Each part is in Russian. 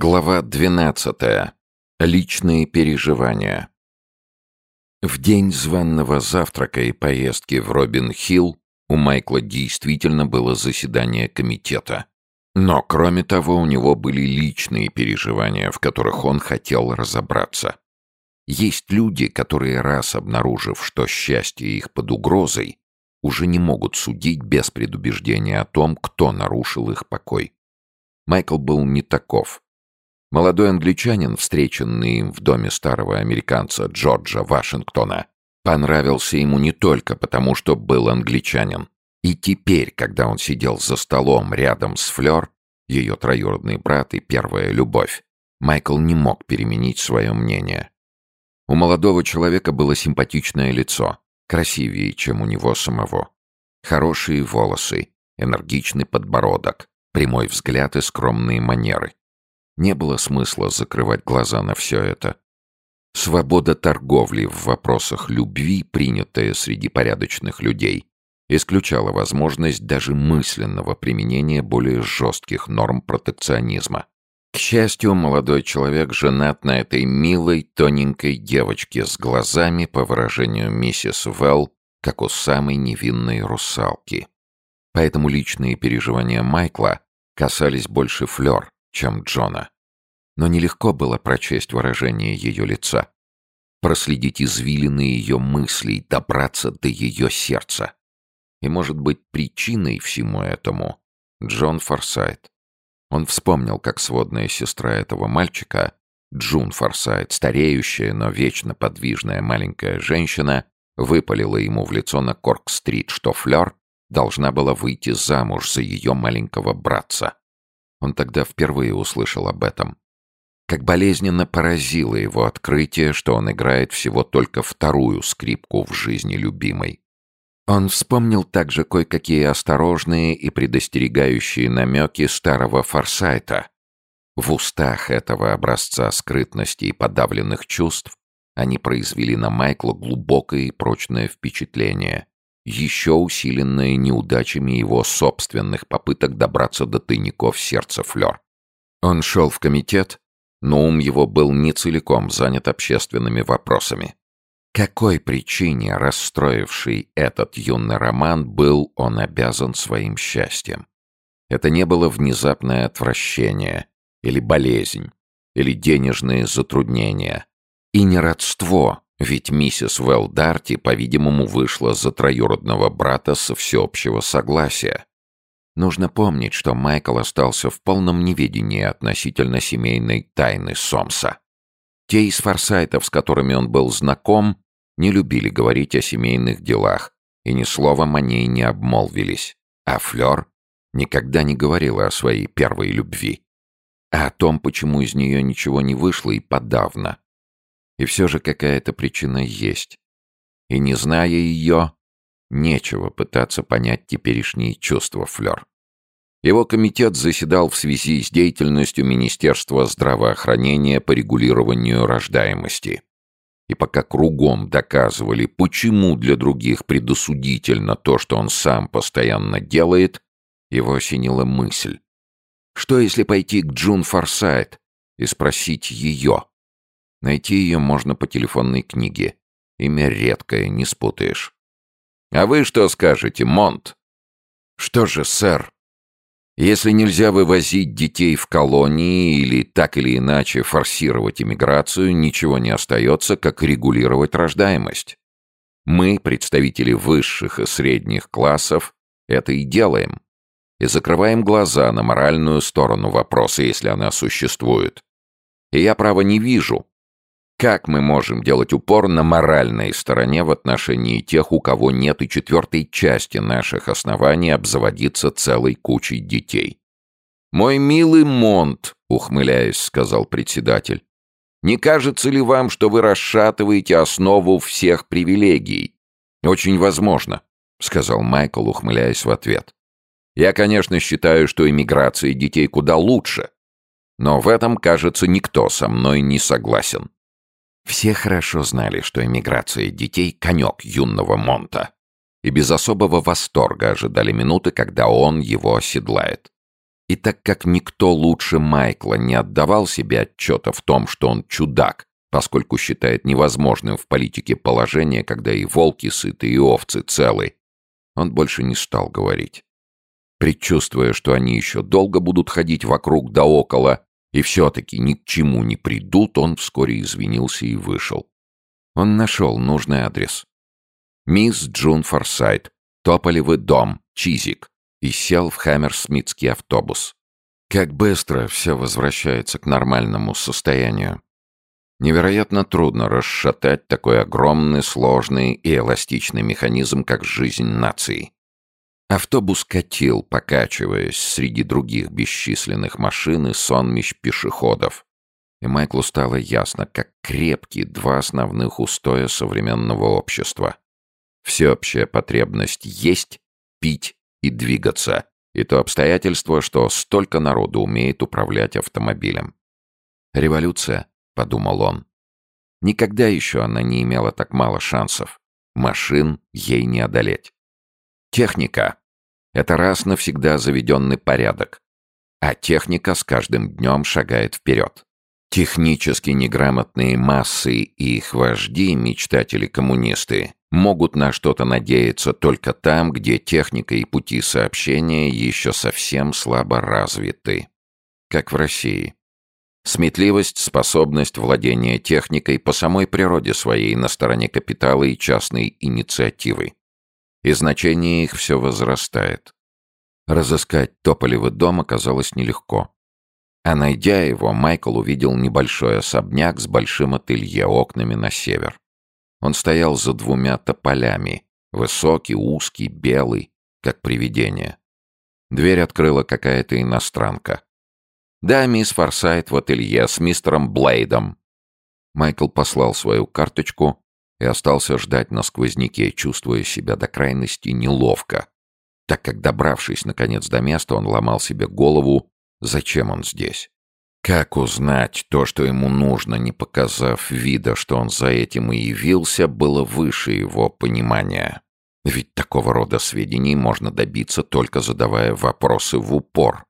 Глава 12. Личные переживания. В день званного завтрака и поездки в Робин-Хилл у Майкла действительно было заседание комитета. Но, кроме того, у него были личные переживания, в которых он хотел разобраться. Есть люди, которые, раз обнаружив, что счастье их под угрозой, уже не могут судить без предубеждения о том, кто нарушил их покой. Майкл был не таков. Молодой англичанин, встреченный им в доме старого американца Джорджа Вашингтона, понравился ему не только потому, что был англичанин. И теперь, когда он сидел за столом рядом с Флёр, ее троюродный брат и первая любовь, Майкл не мог переменить свое мнение. У молодого человека было симпатичное лицо, красивее, чем у него самого. Хорошие волосы, энергичный подбородок, прямой взгляд и скромные манеры. Не было смысла закрывать глаза на все это. Свобода торговли в вопросах любви, принятая среди порядочных людей, исключала возможность даже мысленного применения более жестких норм протекционизма. К счастью, молодой человек женат на этой милой, тоненькой девочке с глазами, по выражению миссис Велл, как у самой невинной русалки. Поэтому личные переживания Майкла касались больше Флёр, чем Джона. Но нелегко было прочесть выражение ее лица, проследить извилины ее мыслей, добраться до ее сердца. И, может быть, причиной всему этому Джон Форсайт. Он вспомнил, как сводная сестра этого мальчика, Джун Форсайт, стареющая, но вечно подвижная маленькая женщина, выпалила ему в лицо на Корк-стрит, что Флёр должна была выйти замуж за ее маленького братца. Он тогда впервые услышал об этом. Как болезненно поразило его открытие, что он играет всего только вторую скрипку в жизни любимой. Он вспомнил также кое-какие осторожные и предостерегающие намеки старого Форсайта. В устах этого образца скрытности и подавленных чувств они произвели на Майкла глубокое и прочное впечатление, еще усиленное неудачами его собственных попыток добраться до тайников сердца Флёр. Он шел в комитет, но ум его был не целиком занят общественными вопросами. Какой причине, расстроивший этот юный роман, был он обязан своим счастьем? Это не было внезапное отвращение, или болезнь, или денежные затруднения, и не родство, ведь миссис Велдарти, по-видимому, вышла за троюродного брата со всеобщего согласия. Нужно помнить, что Майкл остался в полном неведении относительно семейной тайны Сомса. Те из форсайтов, с которыми он был знаком, не любили говорить о семейных делах и ни словом о ней не обмолвились, а Флёр никогда не говорила о своей первой любви. А о том, почему из нее ничего не вышло и подавно. И все же какая-то причина есть. И не зная ее, нечего пытаться понять теперешние чувства Флёр. Его комитет заседал в связи с деятельностью Министерства здравоохранения по регулированию рождаемости. И пока кругом доказывали, почему для других предосудительно то, что он сам постоянно делает, его осенила мысль. Что если пойти к Джун Форсайт и спросить ее? Найти ее можно по телефонной книге. Имя редкое, не спутаешь. «А вы что скажете, Монт?» «Что же, сэр?» Если нельзя вывозить детей в колонии или так или иначе форсировать иммиграцию, ничего не остается, как регулировать рождаемость. Мы, представители высших и средних классов, это и делаем. И закрываем глаза на моральную сторону вопроса, если она существует. И я, право, не вижу, как мы можем делать упор на моральной стороне в отношении тех, у кого нет и четвертой части наших оснований обзаводиться целой кучей детей? «Мой милый Монт», — ухмыляясь, сказал председатель, «не кажется ли вам, что вы расшатываете основу всех привилегий?» «Очень возможно», — сказал Майкл, ухмыляясь в ответ. «Я, конечно, считаю, что иммиграция детей куда лучше, но в этом, кажется, никто со мной не согласен». Все хорошо знали, что эмиграция детей — конек юного Монта, и без особого восторга ожидали минуты, когда он его оседлает. И так как никто лучше Майкла не отдавал себе отчета в том, что он чудак, поскольку считает невозможным в политике положение, когда и волки сыты, и овцы целы, он больше не стал говорить. Предчувствуя, что они еще долго будут ходить вокруг да около, и все-таки ни к чему не придут, он вскоре извинился и вышел. Он нашел нужный адрес. Мисс Джун Форсайт, Тополевый дом, Чизик, и сел в Хаммерсмитский автобус. Как быстро все возвращается к нормальному состоянию. Невероятно трудно расшатать такой огромный, сложный и эластичный механизм, как жизнь нации. Автобус катил, покачиваясь среди других бесчисленных машин и сонмищ пешеходов. И Майклу стало ясно, как крепки два основных устоя современного общества. Всеобщая потребность есть, пить и двигаться, и то обстоятельство, что столько народу умеет управлять автомобилем. Революция подумал он. Никогда еще она не имела так мало шансов. Машин ей не одолеть. Техника — это раз навсегда заведенный порядок. А техника с каждым днем шагает вперед. Технически неграмотные массы и их вожди, мечтатели-коммунисты, могут на что-то надеяться только там, где техника и пути сообщения еще совсем слабо развиты. Как в России. Сметливость, способность владения техникой по самой природе своей на стороне капитала и частной инициативы. И значение их все возрастает. Разыскать Тополевый дом оказалось нелегко. А найдя его, Майкл увидел небольшой особняк с большим ателье окнами на север. Он стоял за двумя тополями, высокий, узкий, белый, как привидение. Дверь открыла какая-то иностранка. «Да, мисс Форсайт в ателье с мистером Блейдом». Майкл послал свою карточку и остался ждать на сквозняке, чувствуя себя до крайности неловко, так как, добравшись наконец до места, он ломал себе голову, зачем он здесь. Как узнать то, что ему нужно, не показав вида, что он за этим и явился, было выше его понимания. Ведь такого рода сведений можно добиться, только задавая вопросы в упор.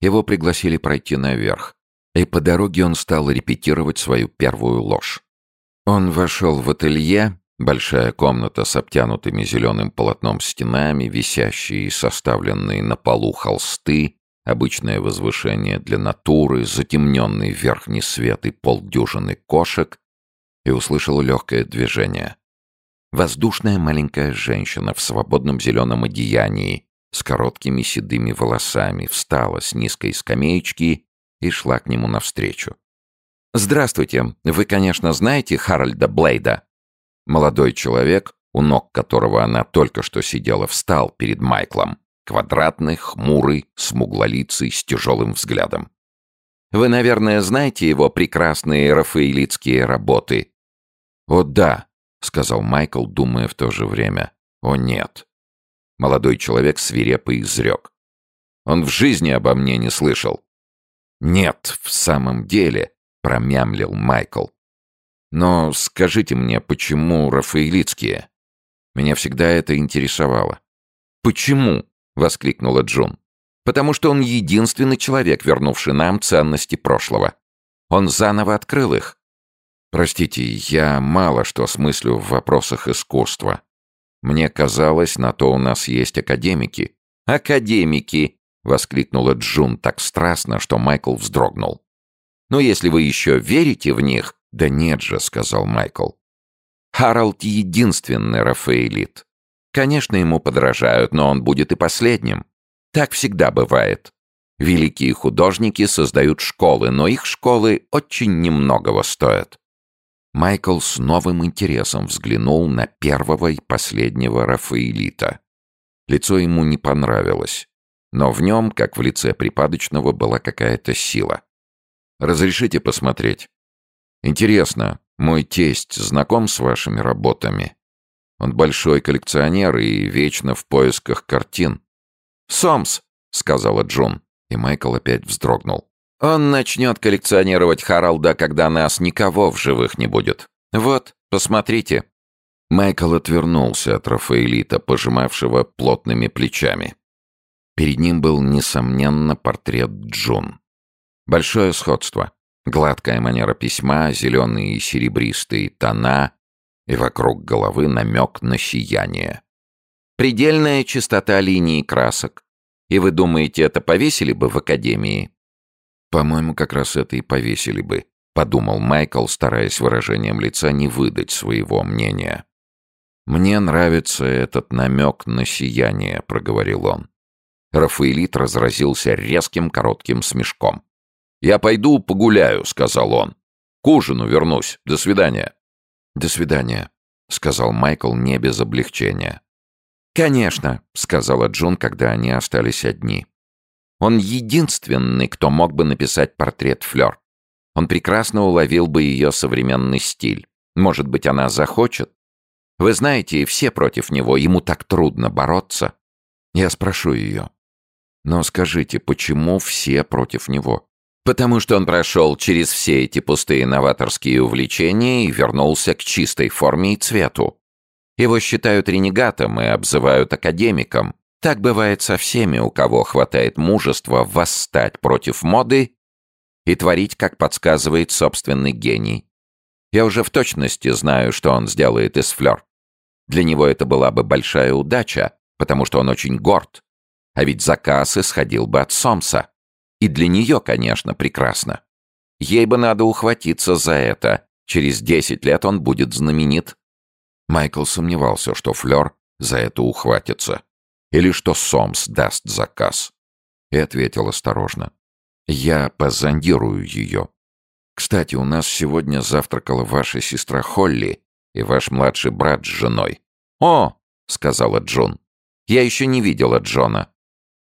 Его пригласили пройти наверх, и по дороге он стал репетировать свою первую ложь. Он вошел в ателье, большая комната с обтянутыми зеленым полотном стенами, висящие и составленные на полу холсты, обычное возвышение для натуры, затемненный верхний свет и полдюжины кошек, и услышал легкое движение. Воздушная маленькая женщина в свободном зеленом одеянии с короткими седыми волосами, встала с низкой скамеечки и шла к нему навстречу. «Здравствуйте. Вы, конечно, знаете Харальда Блейда?» Молодой человек, у ног которого она только что сидела, встал перед Майклом. Квадратный, хмурый, смуглолицый, с тяжелым взглядом. «Вы, наверное, знаете его прекрасные рафаэлитские работы?» «О, да», — сказал Майкл, думая в то же время. «О, нет». Молодой человек свирепо изрек. Он в жизни обо мне не слышал. «Нет, в самом деле», — промямлил Майкл. «Но скажите мне, почему рафаэлитские? Меня всегда это интересовало». «Почему?» — воскликнула Джун. «Потому что он единственный человек, вернувший нам ценности прошлого. Он заново открыл их». «Простите, я мало что смыслю в вопросах искусства. Мне казалось, на то у нас есть академики». «Академики!» — воскликнула Джун так страстно, что Майкл вздрогнул. «Но если вы еще верите в них...» «Да нет же», — сказал Майкл. «Харалд — единственный Рафаэлит. Конечно, ему подражают, но он будет и последним. Так всегда бывает. Великие художники создают школы, но их школы очень немногого стоят. Майкл с новым интересом взглянул на первого и последнего Рафаэлита. Лицо ему не понравилось, но в нем, как в лице припадочного, была какая-то сила. «Разрешите посмотреть?» «Интересно, мой тесть знаком с вашими работами? Он большой коллекционер и вечно в поисках картин». «Сомс», — сказала Джун, и Майкл опять вздрогнул. Он начнет коллекционировать Харалда, когда нас никого в живых не будет. Вот, посмотрите». Майкл отвернулся от Рафаэлита, пожимавшего плотными плечами. Перед ним был, несомненно, портрет Джун. Большое сходство. Гладкая манера письма, зеленые и серебристые тона, и вокруг головы намек на сияние. Предельная чистота линий красок. И вы думаете, это повесили бы в академии? По-моему, как раз это и повесили бы, подумал Майкл, стараясь выражением лица не выдать своего мнения. Мне нравится этот намек на сияние, проговорил он. Рафаэлит разразился резким коротким смешком. «Я пойду погуляю», — сказал он. «К ужину вернусь. До свидания». «До свидания», — сказал Майкл не без облегчения. «Конечно», — сказала Джун, когда они остались одни. «Он единственный, кто мог бы написать портрет Флёр. Он прекрасно уловил бы ее современный стиль. Может быть, она захочет? Вы знаете, все против него, ему так трудно бороться. Я спрошу ее. Но скажите, почему все против него? Потому что он прошел через все эти пустые новаторские увлечения и вернулся к чистой форме и цвету. Его считают ренегатом и обзывают академиком. Так бывает со всеми, у кого хватает мужества восстать против моды и творить, как подсказывает собственный гений. Я уже в точности знаю, что он сделает из флёр. Для него это была бы большая удача, потому что он очень горд. А ведь заказ исходил бы от Сомса. И для нее, конечно, прекрасно. Ей бы надо ухватиться за это. Через десять лет он будет знаменит. Майкл сомневался, что Флёр за это ухватится. Или что Сомс даст заказ. И ответил осторожно. «Я позондирую ее. Кстати, у нас сегодня завтракала ваша сестра Холли и ваш младший брат с женой». «О!» — сказала Джун. «Я еще не видела Джона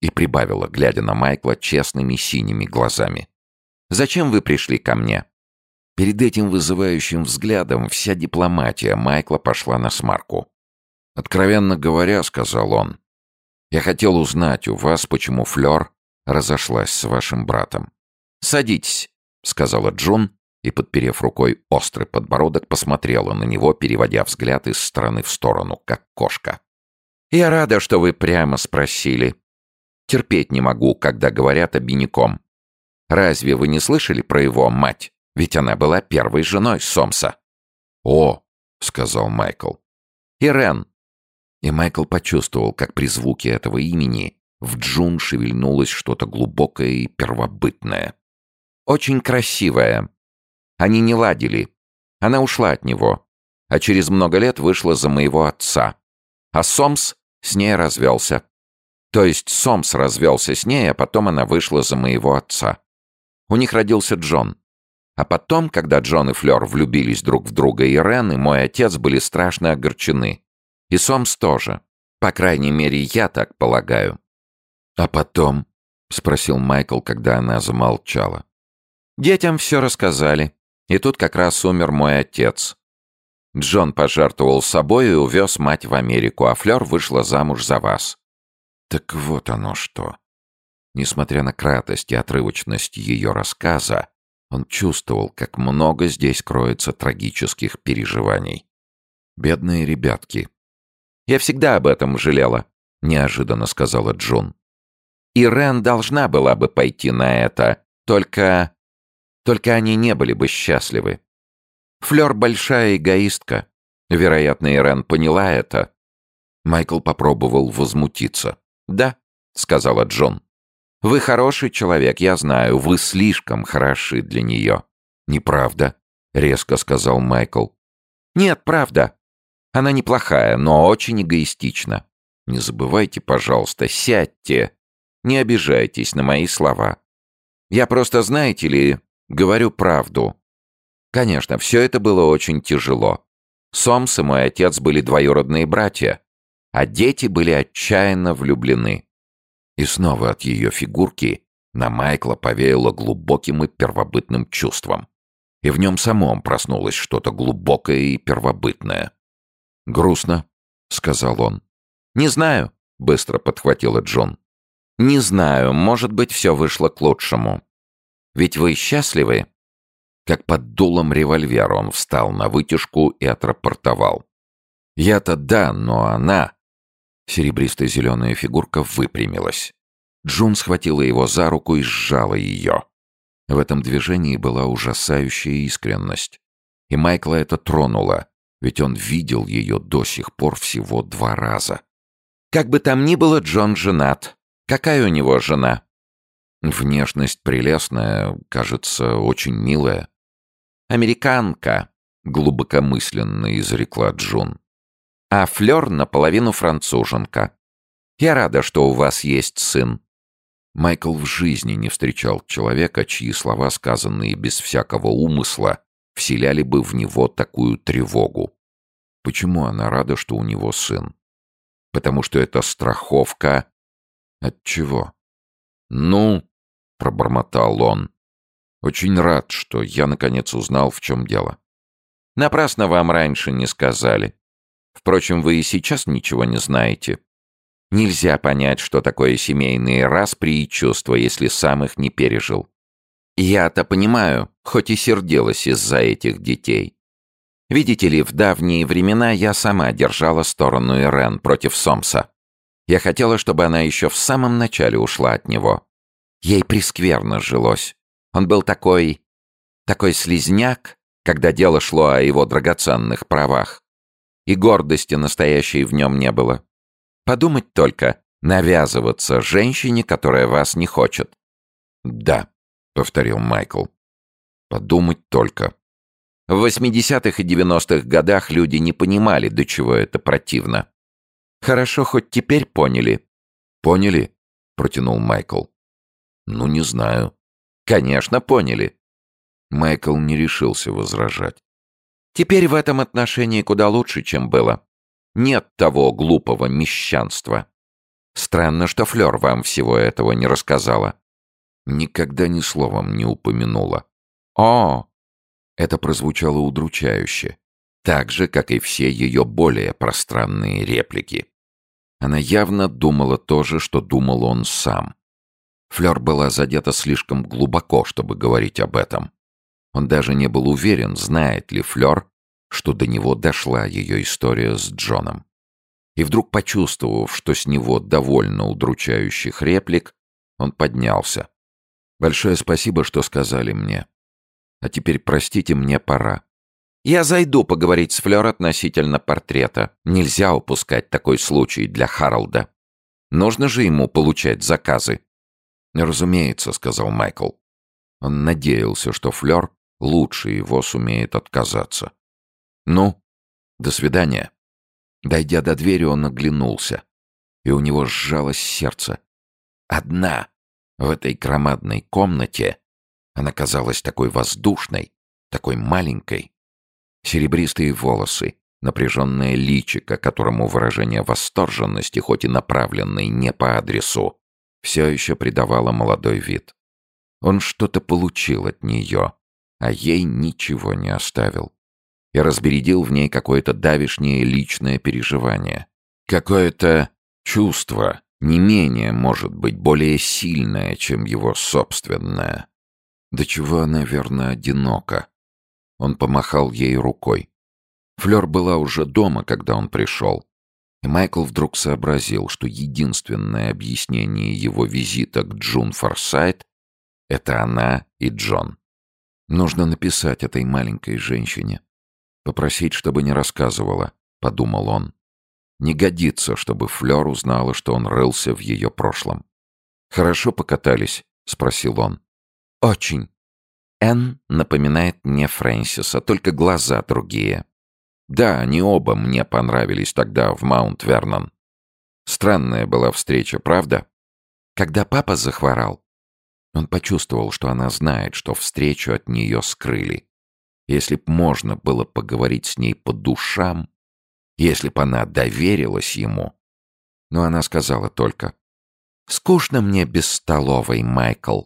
и прибавила, глядя на Майкла честными синими глазами. «Зачем вы пришли ко мне?» Перед этим вызывающим взглядом вся дипломатия Майкла пошла на смарку. «Откровенно говоря», — сказал он, — «я хотел узнать у вас, почему Флёр разошлась с вашим братом». «Садитесь», — сказала Джун, и, подперев рукой острый подбородок, посмотрела на него, переводя взгляд из стороны в сторону, как кошка. «Я рада, что вы прямо спросили. Терпеть не могу, когда говорят обиняком. Разве вы не слышали про его мать? Ведь она была первой женой Сомса. «О!» — сказал Майкл. «Ирен!» И Майкл почувствовал, как при звуке этого имени в Джун шевельнулось что-то глубокое и первобытное. «Очень красивая. Они не ладили. Она ушла от него, а через много лет вышла за моего отца. А Сомс с ней развелся. То есть Сомс развелся с ней, а потом она вышла за моего отца. У них родился Джон. А потом, когда Джон и Флёр влюбились друг в друга, Ирен и мой отец были страшно огорчены. И Сомс тоже. По крайней мере, я так полагаю. «А потом?» — спросил Майкл, когда она замолчала. «Детям все рассказали. И тут как раз умер мой отец. Джон пожертвовал собой и увез мать в Америку, а Флёр вышла замуж за вас. Так вот оно что. Несмотря на кратость и отрывочность ее рассказа, он чувствовал, как много здесь кроется трагических переживаний. Бедные ребятки. «Я всегда об этом жалела», — неожиданно сказала Джун. «Ирен должна была бы пойти на это, только... Только они не были бы счастливы. Флёр большая эгоистка. Вероятно, Ирен поняла это». Майкл попробовал возмутиться. «Да», — сказала Джон. «Вы хороший человек, я знаю. Вы слишком хороши для нее». «Неправда», — резко сказал Майкл. «Нет, правда. Она неплохая, но очень эгоистична. Не забывайте, пожалуйста, сядьте. Не обижайтесь на мои слова. Я просто, знаете ли, говорю правду. Конечно, все это было очень тяжело. Сомс и мой отец были двоюродные братья а дети были отчаянно влюблены. И снова от ее фигурки на Майкла повеяло глубоким и первобытным чувством. И в нем самом проснулось что-то глубокое и первобытное. «Грустно», — сказал он. «Не знаю», — быстро подхватила Джон. «Не знаю, может быть, все вышло к лучшему. Ведь вы счастливы?» Как под дулом револьвера он встал на вытяжку и отрапортовал. «Я-то да, но она...» Серебристо-зеленая фигурка выпрямилась. Джун схватила его за руку и сжала ее. В этом движении была ужасающая искренность. И Майкла это тронуло, ведь он видел ее до сих пор всего два раза. «Как бы там ни было, Джон женат. Какая у него жена?» «Внешность прелестная, кажется, очень милая». «Американка», — глубокомысленно изрекла Джун. «А Флёр наполовину француженка. Я рада, что у вас есть сын». Майкл в жизни не встречал человека, чьи слова, сказанные без всякого умысла, вселяли бы в него такую тревогу. Почему она рада, что у него сын? Потому что это страховка... От чего? Ну, пробормотал он. Очень рад, что я наконец узнал, в чем дело. Напрасно вам раньше не сказали. Впрочем, вы и сейчас ничего не знаете. Нельзя понять, что такое семейные распри и чувства, если сам их не пережил. Я-то понимаю, хоть и сердилась из-за этих детей. Видите ли, в давние времена я сама держала сторону Ирен против Сомса. Я хотела, чтобы она еще в самом начале ушла от него. Ей прескверно жилось. Он был такой... такой слезняк, когда дело шло о его драгоценных правах. И гордости настоящей в нем не было. Подумать только, навязываться женщине, которая вас не хочет. «Да», — повторил Майкл. «Подумать только». В 80-х и 90-х годах люди не понимали, до чего это противно. Хорошо, хоть теперь поняли. «Поняли?» — протянул Майкл. «Ну, не знаю». «Конечно, поняли». Майкл не решился возражать. «Теперь в этом отношении куда лучше, чем было. Нет того глупого мещанства. Странно, что Флёр вам всего этого не рассказала». Никогда ни словом не упомянула. «О!» Это прозвучало удручающе. Так же, как и все ее более пространные реплики. Она явно думала то же, что думал он сам. Флёр была задета слишком глубоко, чтобы говорить об этом. Он даже не был уверен, знает ли Флёр, что до него дошла ее история с Джоном. И вдруг, почувствовав, что с него довольно удручающих реплик, он поднялся. «Большое спасибо, что сказали мне. А теперь, простите, мне пора. Я зайду поговорить с Флёр относительно портрета. Нельзя упускать такой случай для Харалда. Нужно же ему получать заказы. «Разумеется», — сказал Майкл. Он надеялся, что Флёр лучше его сумеет отказаться. «Ну, до свидания». Дойдя до двери, он оглянулся, и у него сжалось сердце. Одна в этой громадной комнате она казалась такой воздушной, такой маленькой. Серебристые волосы, напряженное личико, которому выражение восторженности, хоть и направленной не по адресу, все еще придавало молодой вид. Он что-то получил от нее, а ей ничего не оставил. И разбередил в ней какое-то давишнее личное переживание. Какое-то чувство, не менее, может быть, более сильное, чем его собственное. До чего она, верно, одинока. Он помахал ей рукой. Флёр была уже дома, когда он пришел. И Майкл вдруг сообразил, что единственное объяснение его визита к Джун Форсайт — это она и Джон. Нужно написать этой маленькой женщине. Попросить, чтобы не рассказывала, — подумал он. Не годится, чтобы Флёр узнала, что он рылся в ее прошлом. «Хорошо покатались?» — спросил он. «Очень». Энн напоминает мне Фрэнсиса, только глаза другие. Да, они оба мне понравились тогда в Маунт-Вернон. Странная была встреча, правда? Когда папа захворал, он почувствовал, что она знает, что встречу от нее скрыли. Если б можно было поговорить с ней по душам, если б она доверилась ему. Но она сказала только, «Скучно мне без столовой, Майкл».